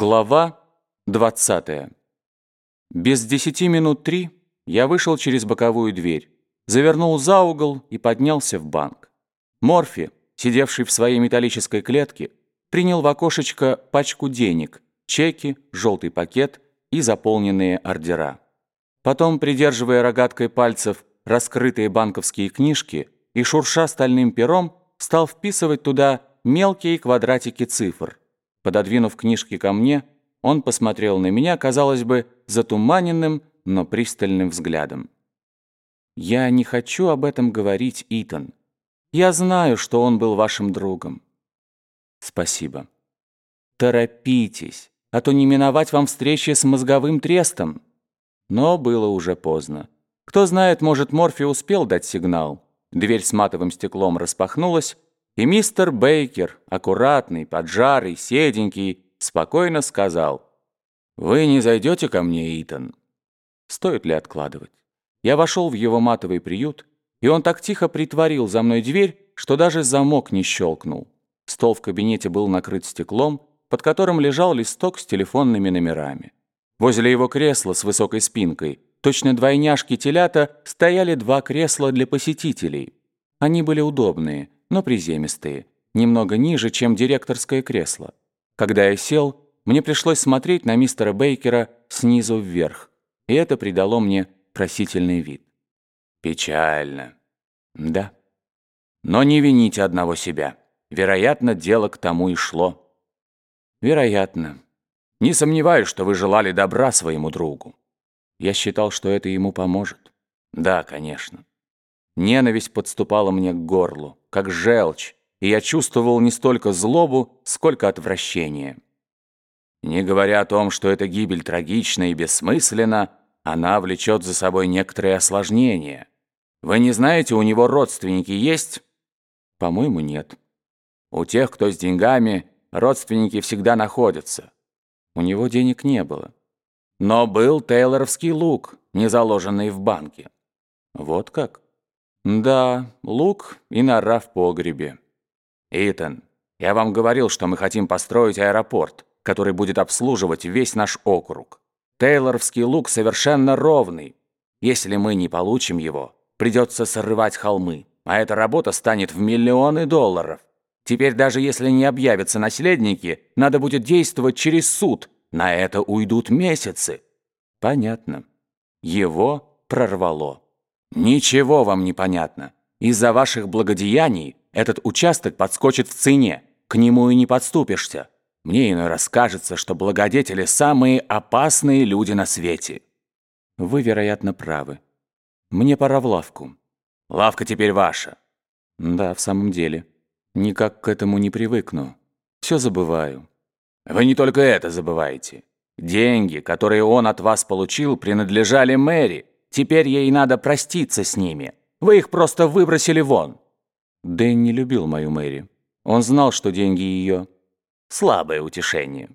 Глава 20. Без десяти минут три я вышел через боковую дверь, завернул за угол и поднялся в банк. Морфи, сидевший в своей металлической клетке, принял в окошечко пачку денег, чеки, желтый пакет и заполненные ордера. Потом, придерживая рогаткой пальцев раскрытые банковские книжки и шурша стальным пером, стал вписывать туда мелкие квадратики цифр – Пододвинув книжки ко мне, он посмотрел на меня, казалось бы, затуманенным, но пристальным взглядом. «Я не хочу об этом говорить, Итан. Я знаю, что он был вашим другом». «Спасибо». «Торопитесь, а то не миновать вам встречи с мозговым трестом». Но было уже поздно. Кто знает, может, Морфи успел дать сигнал. Дверь с матовым стеклом распахнулась, и мистер Бейкер, аккуратный, поджарый, седенький, спокойно сказал, «Вы не зайдете ко мне, Итан?» Стоит ли откладывать? Я вошел в его матовый приют, и он так тихо притворил за мной дверь, что даже замок не щелкнул. Стол в кабинете был накрыт стеклом, под которым лежал листок с телефонными номерами. Возле его кресла с высокой спинкой, точно двойняшки телята, стояли два кресла для посетителей. Они были удобные, но приземистые, немного ниже, чем директорское кресло. Когда я сел, мне пришлось смотреть на мистера Бейкера снизу вверх, и это придало мне просительный вид. Печально. Да. Но не вините одного себя. Вероятно, дело к тому и шло. Вероятно. Не сомневаюсь, что вы желали добра своему другу. Я считал, что это ему поможет. Да, конечно. Ненависть подступала мне к горлу, как желчь, и я чувствовал не столько злобу, сколько отвращение. Не говоря о том, что эта гибель трагична и бессмысленна, она влечет за собой некоторые осложнения. Вы не знаете, у него родственники есть? По-моему, нет. У тех, кто с деньгами, родственники всегда находятся. У него денег не было. Но был тейлоровский лук, не заложенный в банке. Вот как? Да, лук и нора в погребе. Итан, я вам говорил, что мы хотим построить аэропорт, который будет обслуживать весь наш округ. Тейлоровский лук совершенно ровный. Если мы не получим его, придется срывать холмы, а эта работа станет в миллионы долларов. Теперь даже если не объявятся наследники, надо будет действовать через суд. На это уйдут месяцы. Понятно. Его прорвало. Ничего вам не понятно. Из-за ваших благодеяний этот участок подскочит в цене. К нему и не подступишься. Мне иной раз кажется, что благодетели самые опасные люди на свете. Вы, вероятно, правы. Мне пора в лавку. Лавка теперь ваша. Да, в самом деле. Никак к этому не привыкну. Все забываю. Вы не только это забываете. Деньги, которые он от вас получил, принадлежали Мэри. Теперь ей надо проститься с ними. Вы их просто выбросили вон». Дэн не любил мою Мэри. Он знал, что деньги ее. Слабое утешение.